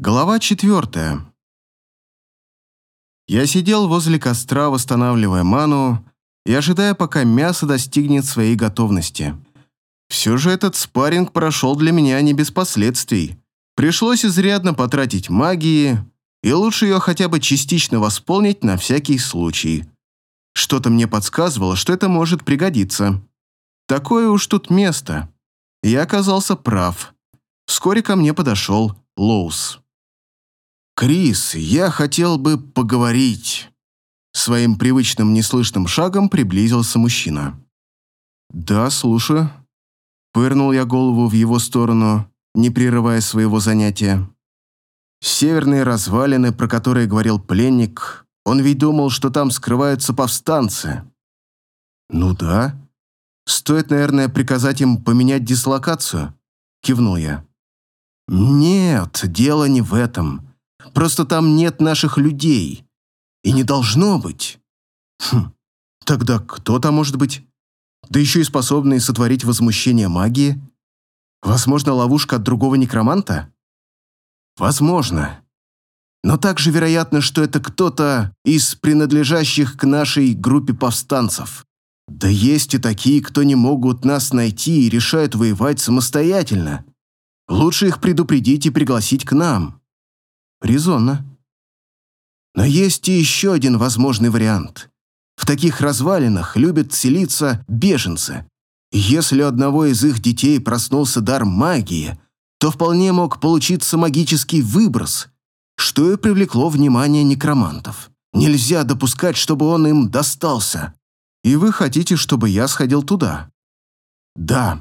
Глава четвертая. Я сидел возле костра, восстанавливая ману и ожидая, пока мясо достигнет своей готовности. Все же этот спарринг прошел для меня не без последствий. Пришлось изрядно потратить магии, и лучше ее хотя бы частично восполнить на всякий случай. Что-то мне подсказывало, что это может пригодиться. Такое уж тут место. Я оказался прав. Вскоре ко мне подошел Лоус. «Крис, я хотел бы поговорить». Своим привычным неслышным шагом приблизился мужчина. «Да, слушаю». Пырнул я голову в его сторону, не прерывая своего занятия. Северные развалины, про которые говорил пленник, он ведь думал, что там скрываются повстанцы. «Ну да. Стоит, наверное, приказать им поменять дислокацию», — кивнул я. «Нет, дело не в этом. Просто там нет наших людей. И не должно быть. Хм, тогда кто там может быть? Да еще и способный сотворить возмущение магии? Возможно, ловушка от другого некроманта? Возможно. Но также вероятно, что это кто-то из принадлежащих к нашей группе повстанцев. Да есть и такие, кто не могут нас найти и решают воевать самостоятельно. Лучше их предупредить и пригласить к нам. Резонно. Но есть и еще один возможный вариант. В таких развалинах любят селиться беженцы. Если у одного из их детей проснулся дар магии, то вполне мог получиться магический выброс, что и привлекло внимание некромантов. Нельзя допускать, чтобы он им достался. И вы хотите, чтобы я сходил туда? Да.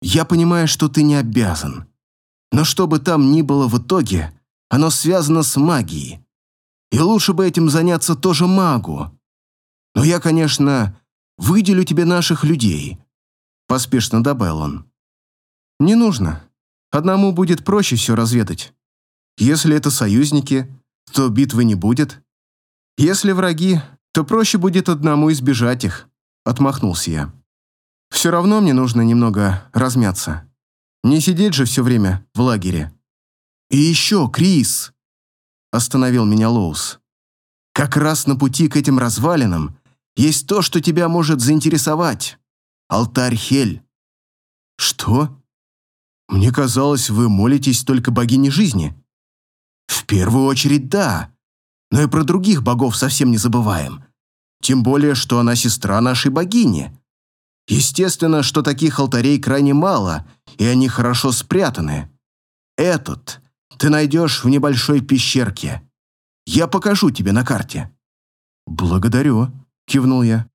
Я понимаю, что ты не обязан. Но что бы там ни было в итоге, оно связано с магией. И лучше бы этим заняться тоже магу. Но я, конечно, выделю тебе наших людей», — поспешно добавил он. «Не нужно. Одному будет проще все разведать. Если это союзники, то битвы не будет. Если враги, то проще будет одному избежать их», — отмахнулся я. «Все равно мне нужно немного размяться. Не сидеть же все время в лагере». «И еще, Крис!» – остановил меня Лоус. «Как раз на пути к этим развалинам есть то, что тебя может заинтересовать. Алтарь Хель». «Что? Мне казалось, вы молитесь только богине жизни». «В первую очередь, да. Но и про других богов совсем не забываем. Тем более, что она сестра нашей богини. Естественно, что таких алтарей крайне мало, и они хорошо спрятаны. Этот ты найдешь в небольшой пещерке. Я покажу тебе на карте». «Благодарю», — кивнул я.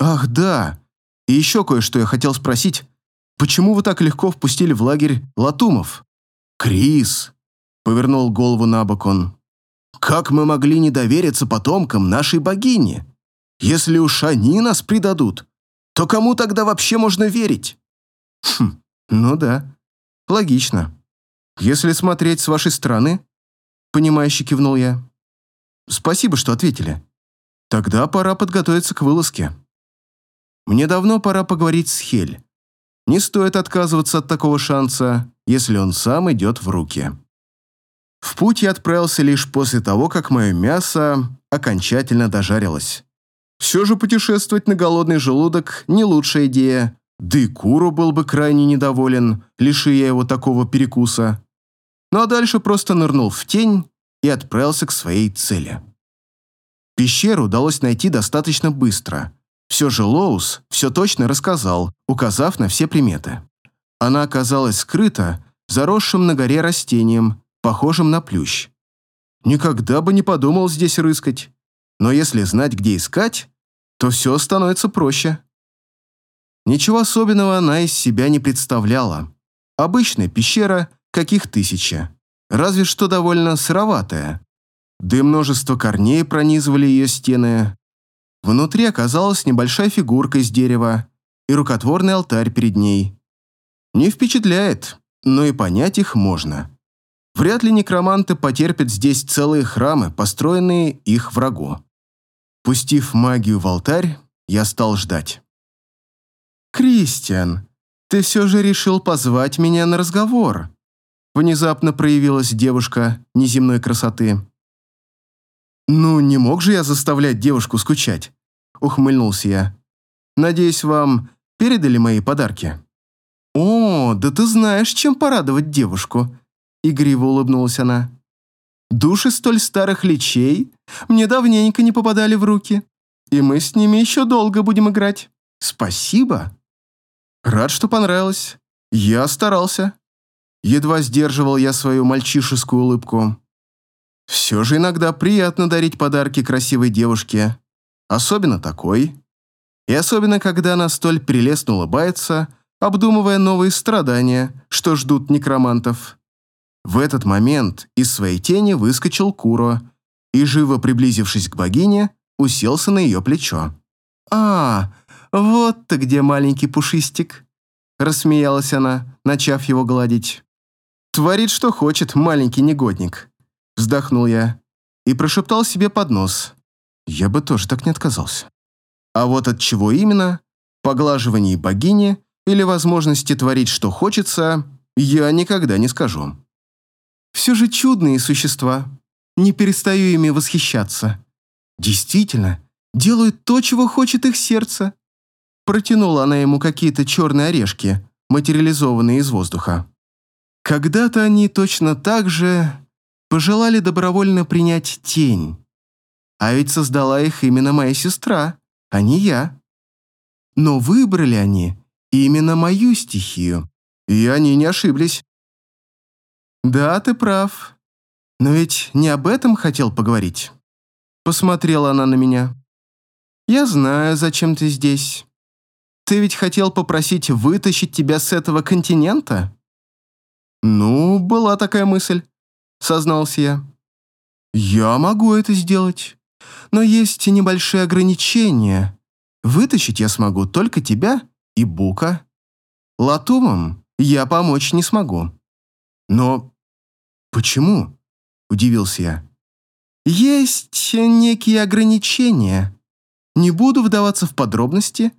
«Ах, да. И еще кое-что я хотел спросить. Почему вы так легко впустили в лагерь Латумов?» «Крис», — повернул голову на бок он. «Как мы могли не довериться потомкам нашей богини? Если уж они нас предадут, то кому тогда вообще можно верить?» «Хм, ну да, логично. Если смотреть с вашей стороны, понимающе кивнул я. Спасибо, что ответили. Тогда пора подготовиться к вылазке. Мне давно пора поговорить с Хель. Не стоит отказываться от такого шанса, если он сам идет в руки. В путь я отправился лишь после того, как мое мясо окончательно дожарилось. Все же путешествовать на голодный желудок – не лучшая идея, да и Куру был бы крайне недоволен, лиши я его такого перекуса. Ну а дальше просто нырнул в тень и отправился к своей цели. Пещеру удалось найти достаточно быстро. Все же Лоус все точно рассказал, указав на все приметы. Она оказалась скрыта заросшим на горе растением, похожим на плющ. Никогда бы не подумал здесь рыскать. Но если знать, где искать, то все становится проще. Ничего особенного она из себя не представляла. Обычная пещера каких тысяча. Разве что довольно сыроватая. Да и множество корней пронизывали ее стены. Внутри оказалась небольшая фигурка из дерева и рукотворный алтарь перед ней. Не впечатляет, но и понять их можно. Вряд ли некроманты потерпят здесь целые храмы, построенные их врагу. Пустив магию в алтарь, я стал ждать. «Кристиан, ты все же решил позвать меня на разговор», Внезапно проявилась девушка неземной красоты. «Ну, не мог же я заставлять девушку скучать?» — ухмыльнулся я. «Надеюсь, вам передали мои подарки?» «О, да ты знаешь, чем порадовать девушку!» — игриво улыбнулась она. «Души столь старых лечей мне давненько не попадали в руки, и мы с ними еще долго будем играть. Спасибо!» «Рад, что понравилось. Я старался». Едва сдерживал я свою мальчишескую улыбку. Все же иногда приятно дарить подарки красивой девушке, особенно такой. И особенно, когда она столь прелестно улыбается, обдумывая новые страдания, что ждут некромантов. В этот момент из своей тени выскочил Куро и, живо приблизившись к богине, уселся на ее плечо. «А, вот ты где, маленький пушистик!» Рассмеялась она, начав его гладить. «Творит, что хочет, маленький негодник», — вздохнул я и прошептал себе под нос. Я бы тоже так не отказался. А вот от чего именно, поглаживании богини или возможности творить, что хочется, я никогда не скажу. Все же чудные существа. Не перестаю ими восхищаться. Действительно, делают то, чего хочет их сердце. Протянула она ему какие-то черные орешки, материализованные из воздуха. Когда-то они точно так же пожелали добровольно принять тень. А ведь создала их именно моя сестра, а не я. Но выбрали они именно мою стихию, и они не ошиблись. Да, ты прав. Но ведь не об этом хотел поговорить. Посмотрела она на меня. Я знаю, зачем ты здесь. Ты ведь хотел попросить вытащить тебя с этого континента? «Ну, была такая мысль», — сознался я. «Я могу это сделать, но есть небольшие ограничения. Вытащить я смогу только тебя и Бука. Латумам я помочь не смогу». «Но почему?» — удивился я. «Есть некие ограничения. Не буду вдаваться в подробности,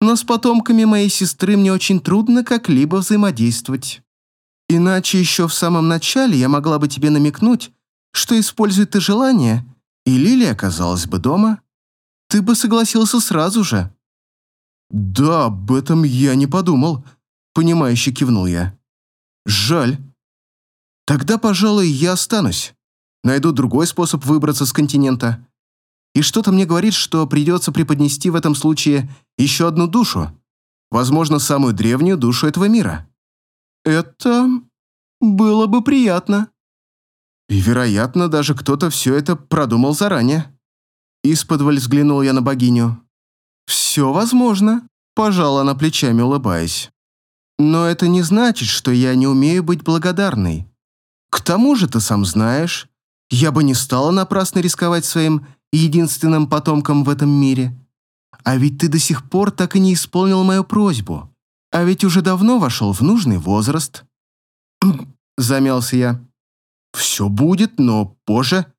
но с потомками моей сестры мне очень трудно как-либо взаимодействовать». Иначе еще в самом начале я могла бы тебе намекнуть, что использует ты желание, и Лилия оказалась бы дома. Ты бы согласился сразу же». «Да, об этом я не подумал», — понимающе кивнул я. «Жаль. Тогда, пожалуй, я останусь. Найду другой способ выбраться с континента. И что-то мне говорит, что придется преподнести в этом случае еще одну душу. Возможно, самую древнюю душу этого мира. Это было бы приятно. И, вероятно, даже кто-то все это продумал заранее. Исподволь взглянул я на богиню. «Все возможно», – пожала она плечами, улыбаясь. «Но это не значит, что я не умею быть благодарной. К тому же, ты сам знаешь, я бы не стала напрасно рисковать своим единственным потомком в этом мире. А ведь ты до сих пор так и не исполнил мою просьбу. А ведь уже давно вошел в нужный возраст. Замялся я. Все будет, но позже.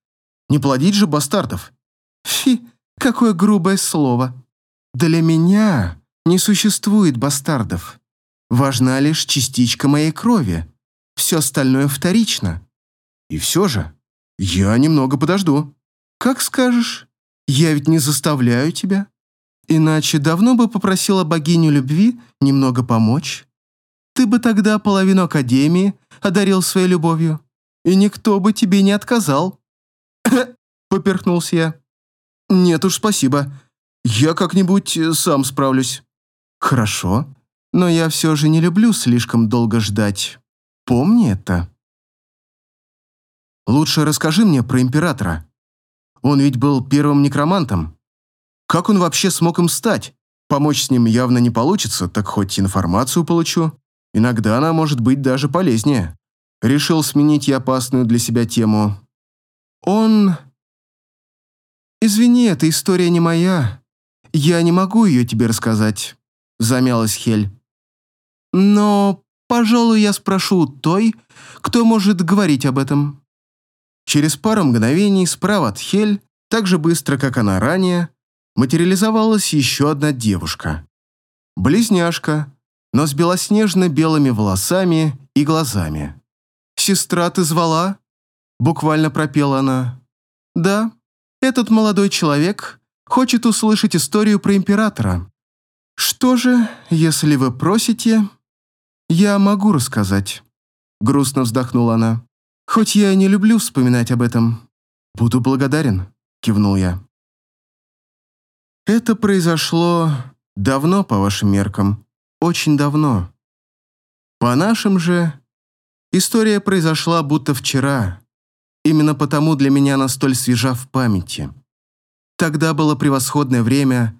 Не плодить же бастардов. Фи, какое грубое слово. Для меня не существует бастардов. Важна лишь частичка моей крови. Все остальное вторично. И все же, я немного подожду. Как скажешь. Я ведь не заставляю тебя. Иначе давно бы попросила богиню любви немного помочь. Ты бы тогда половину Академии одарил своей любовью, и никто бы тебе не отказал. Поперхнулся я. Нет уж, спасибо. Я как-нибудь э, сам справлюсь. Хорошо, но я все же не люблю слишком долго ждать. Помни это. Лучше расскажи мне про императора. Он ведь был первым некромантом. Как он вообще смог им стать? Помочь с ним явно не получится, так хоть информацию получу. Иногда она может быть даже полезнее. Решил сменить я опасную для себя тему. Он... «Извини, эта история не моя. Я не могу ее тебе рассказать», — замялась Хель. «Но, пожалуй, я спрошу той, кто может говорить об этом». Через пару мгновений справа от Хель, так же быстро, как она ранее, материализовалась еще одна девушка. Близняшка, но с белоснежно-белыми волосами и глазами. «Сестра, ты звала?» Буквально пропела она. «Да, этот молодой человек хочет услышать историю про императора. Что же, если вы просите, я могу рассказать». Грустно вздохнула она. «Хоть я и не люблю вспоминать об этом. Буду благодарен», — кивнул я. «Это произошло давно, по вашим меркам. Очень давно. По нашим же, история произошла будто вчера. Именно потому для меня она столь свежа в памяти. Тогда было превосходное время.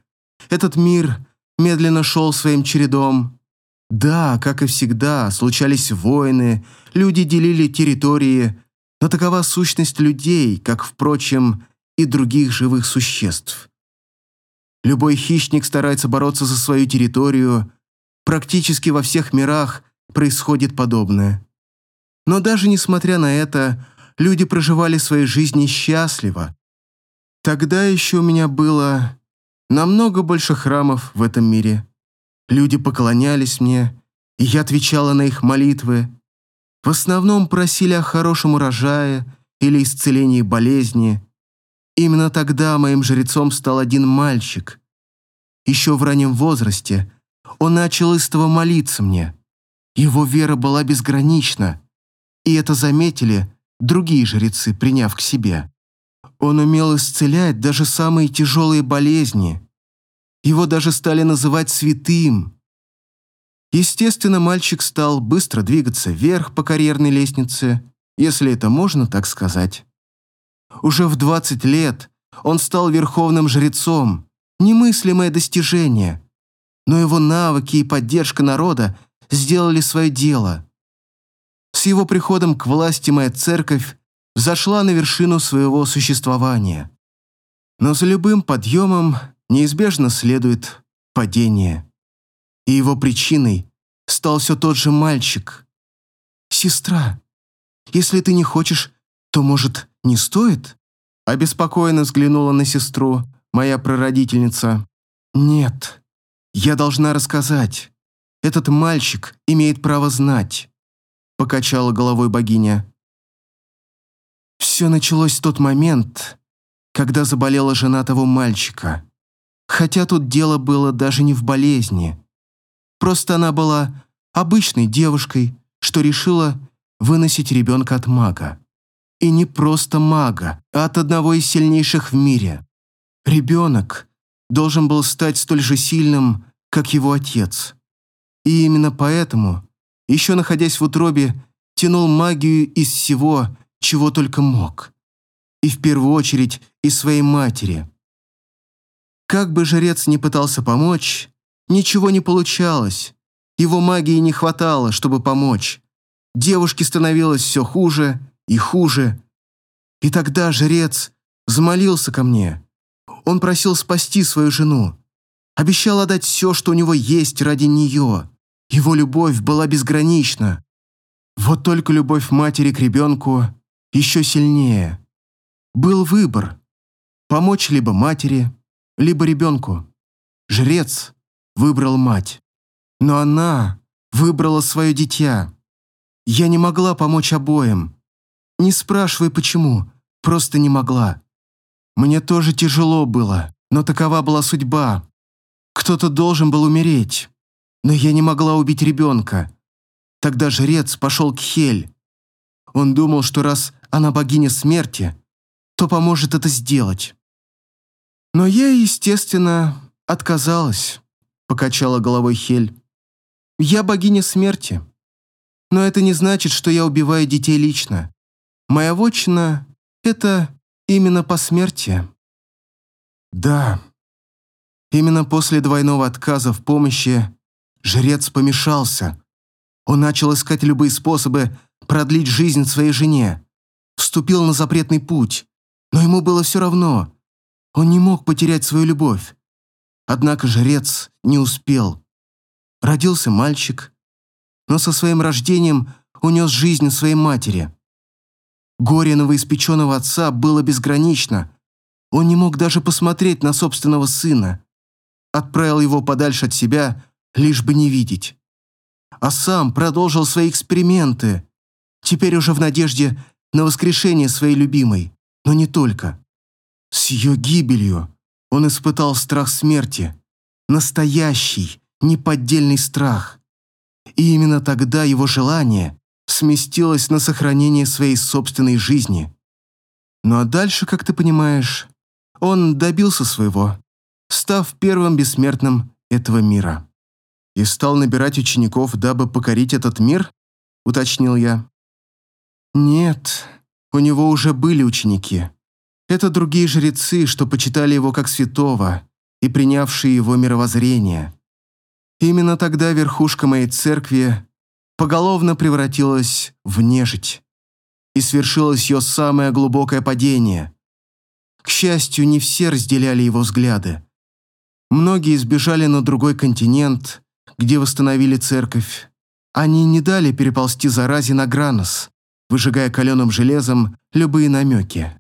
Этот мир медленно шел своим чередом. Да, как и всегда, случались войны, люди делили территории, но такова сущность людей, как, впрочем, и других живых существ. Любой хищник старается бороться за свою территорию, практически во всех мирах происходит подобное. Но даже несмотря на это, люди проживали свои жизни счастливо. Тогда еще у меня было намного больше храмов в этом мире. Люди поклонялись мне, и я отвечала на их молитвы. В основном просили о хорошем урожае или исцелении болезни. Именно тогда моим жрецом стал один мальчик. Еще в раннем возрасте он начал истово молиться мне. Его вера была безгранична, и это заметили другие жрецы, приняв к себе. Он умел исцелять даже самые тяжелые болезни. Его даже стали называть святым. Естественно, мальчик стал быстро двигаться вверх по карьерной лестнице, если это можно так сказать. Уже в 20 лет он стал верховным жрецом, немыслимое достижение. Но его навыки и поддержка народа сделали свое дело. С его приходом к власти моя церковь взошла на вершину своего существования. Но за любым подъемом неизбежно следует падение. И его причиной стал все тот же мальчик. «Сестра, если ты не хочешь, то, может, не стоит?» Обеспокоенно взглянула на сестру, моя прародительница. «Нет, я должна рассказать. Этот мальчик имеет право знать», покачала головой богиня. Все началось в тот момент, когда заболела жена того мальчика. Хотя тут дело было даже не в болезни. Просто она была обычной девушкой, что решила выносить ребенка от мага. И не просто мага, а от одного из сильнейших в мире. Ребенок должен был стать столь же сильным, как его отец. И именно поэтому, еще находясь в утробе, тянул магию из всего, чего только мог. И в первую очередь из своей матери. Как бы жрец не пытался помочь, ничего не получалось. Его магии не хватало, чтобы помочь. Девушке становилось все хуже и хуже. И тогда жрец взмолился ко мне. Он просил спасти свою жену. Обещал отдать все, что у него есть ради нее. Его любовь была безгранична. Вот только любовь матери к ребенку еще сильнее. Был выбор – помочь либо матери, либо ребенку. Жрец выбрал мать. Но она выбрала свое дитя. Я не могла помочь обоим. Не спрашивай, почему, просто не могла. Мне тоже тяжело было, но такова была судьба. Кто-то должен был умереть. Но я не могла убить ребенка. Тогда жрец пошел к Хель. Он думал, что раз она богиня смерти, то поможет это сделать. Но я, естественно, отказалась, покачала головой Хель. Я богиня смерти. Но это не значит, что я убиваю детей лично. Моя вотчина — это Именно по смерти? Да. Именно после двойного отказа в помощи жрец помешался. Он начал искать любые способы продлить жизнь своей жене. Вступил на запретный путь. Но ему было все равно. Он не мог потерять свою любовь. Однако жрец не успел. Родился мальчик, но со своим рождением унес жизнь своей матери. Горе новоиспеченного отца было безгранично. Он не мог даже посмотреть на собственного сына. Отправил его подальше от себя, лишь бы не видеть. А сам продолжил свои эксперименты. Теперь уже в надежде на воскрешение своей любимой, но не только. С ее гибелью он испытал страх смерти, настоящий, неподдельный страх. И именно тогда его желание сместилось на сохранение своей собственной жизни. Ну а дальше, как ты понимаешь, он добился своего, став первым бессмертным этого мира. И стал набирать учеников, дабы покорить этот мир, уточнил я. Нет, у него уже были ученики. Это другие жрецы, что почитали его как святого и принявшие его мировоззрение. Именно тогда верхушка моей церкви поголовно превратилась в нежить. И свершилось ее самое глубокое падение. К счастью, не все разделяли его взгляды. Многие сбежали на другой континент, где восстановили церковь. Они не дали переползти заразе на Гранос, выжигая каленым железом любые намеки.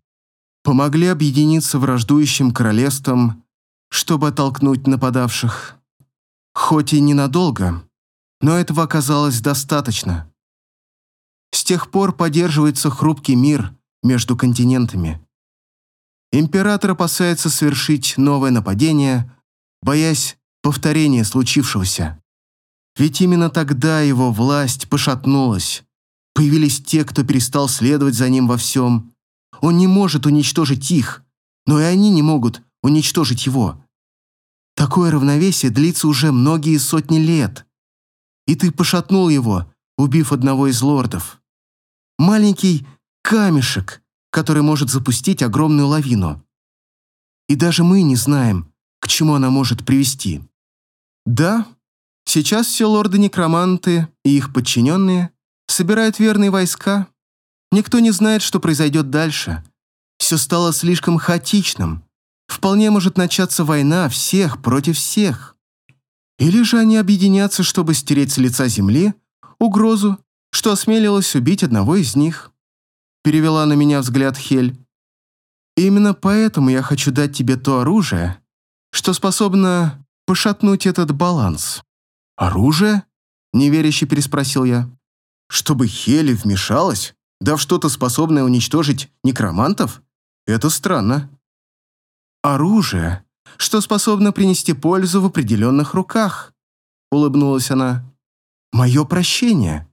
Помогли объединиться враждующим королевством, чтобы оттолкнуть нападавших. Хоть и ненадолго, но этого оказалось достаточно. С тех пор поддерживается хрупкий мир между континентами. Император опасается совершить новое нападение, боясь повторения случившегося. Ведь именно тогда его власть пошатнулась. Появились те, кто перестал следовать за ним во всем. Он не может уничтожить их, но и они не могут уничтожить его. Такое равновесие длится уже многие сотни лет. И ты пошатнул его, убив одного из лордов. Маленький камешек, который может запустить огромную лавину. И даже мы не знаем, к чему она может привести. Да, сейчас все лорды-некроманты и их подчиненные собирают верные войска. Никто не знает, что произойдет дальше. Все стало слишком хаотичным. Вполне может начаться война всех против всех. Или же они объединятся, чтобы стереть с лица земли угрозу, что осмелилась убить одного из них. Перевела на меня взгляд Хель. именно поэтому я хочу дать тебе то оружие, что способно пошатнуть этот баланс. Оружие? Неверяще переспросил я. Чтобы Хели вмешалась, дав что-то способное уничтожить некромантов? Это странно. Оружие, что способно принести пользу в определенных руках, улыбнулась она. Мое прощение.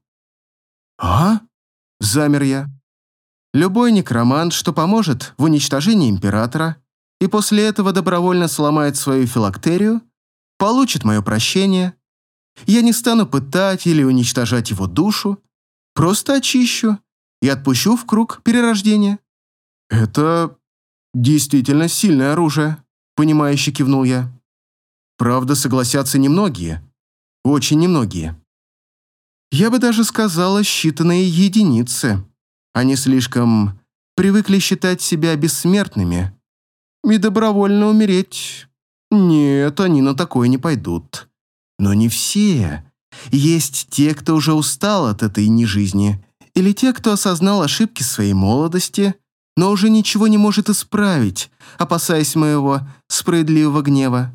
А? Замер я. Любой некромант, что поможет в уничтожении императора и после этого добровольно сломает свою филактерию, получит мое прощение. Я не стану пытать или уничтожать его душу, просто очищу и отпущу в круг перерождения. Это действительно сильное оружие, понимающе кивнул я. Правда, согласятся немногие. Очень немногие. Я бы даже сказала, считанные единицы. Они слишком привыкли считать себя бессмертными. И добровольно умереть. Нет, они на такое не пойдут. Но не все. Есть те, кто уже устал от этой нежизни, или те, кто осознал ошибки своей молодости, но уже ничего не может исправить, опасаясь моего справедливого гнева.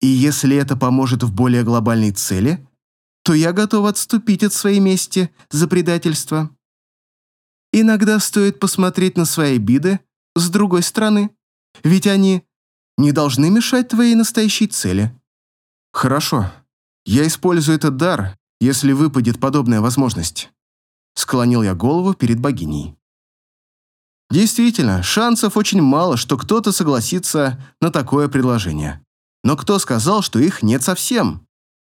И если это поможет в более глобальной цели, то я готов отступить от своей мести за предательство. Иногда стоит посмотреть на свои обиды с другой стороны, ведь они не должны мешать твоей настоящей цели. Хорошо, я использую этот дар, если выпадет подобная возможность. Склонил я голову перед богиней. Действительно, шансов очень мало, что кто-то согласится на такое предложение. Но кто сказал, что их нет совсем?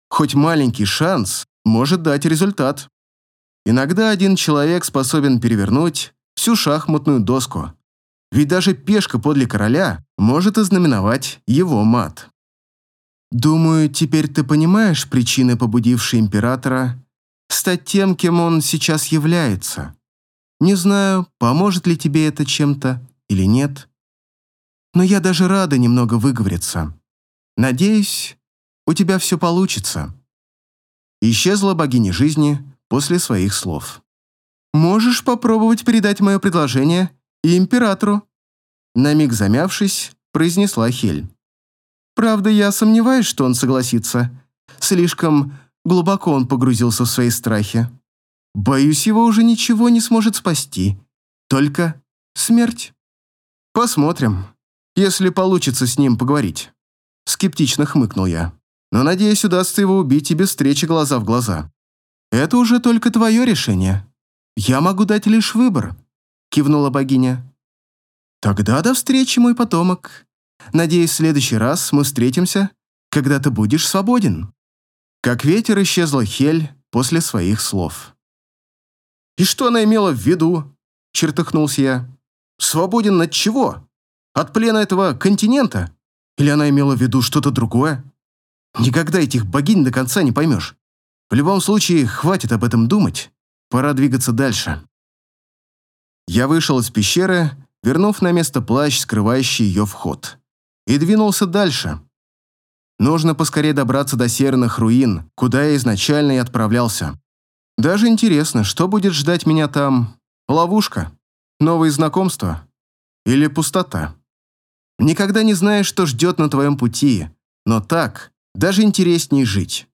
Хоть маленький шанс может дать результат. Иногда один человек способен перевернуть всю шахматную доску. Ведь даже пешка подле короля может ознаменовать его мат. Думаю, теперь ты понимаешь причины, побудившие императора стать тем, кем он сейчас является. Не знаю, поможет ли тебе это чем-то или нет. Но я даже рада немного выговориться. Надеюсь, у тебя все получится». Исчезла богиня жизни после своих слов. «Можешь попробовать передать мое предложение и императору?» На миг замявшись, произнесла Хель. «Правда, я сомневаюсь, что он согласится. Слишком глубоко он погрузился в свои страхи. Боюсь, его уже ничего не сможет спасти. Только смерть. Посмотрим, если получится с ним поговорить. Скептично хмыкнул я. Но, надеюсь, удастся его убить и без встречи глаза в глаза. Это уже только твое решение. Я могу дать лишь выбор, кивнула богиня. Тогда до встречи, мой потомок. Надеюсь, в следующий раз мы встретимся, когда ты будешь свободен. Как ветер исчезла Хель после своих слов. «И что она имела в виду?» – чертыхнулся я. «Свободен от чего? От плена этого континента? Или она имела в виду что-то другое? Никогда этих богинь до конца не поймешь. В любом случае, хватит об этом думать. Пора двигаться дальше». Я вышел из пещеры, вернув на место плащ, скрывающий ее вход, и двинулся дальше. Нужно поскорее добраться до северных руин, куда я изначально и отправлялся. Даже интересно, что будет ждать меня там? Ловушка? Новые знакомства? Или пустота? Никогда не знаешь, что ждет на твоем пути, но так даже интереснее жить.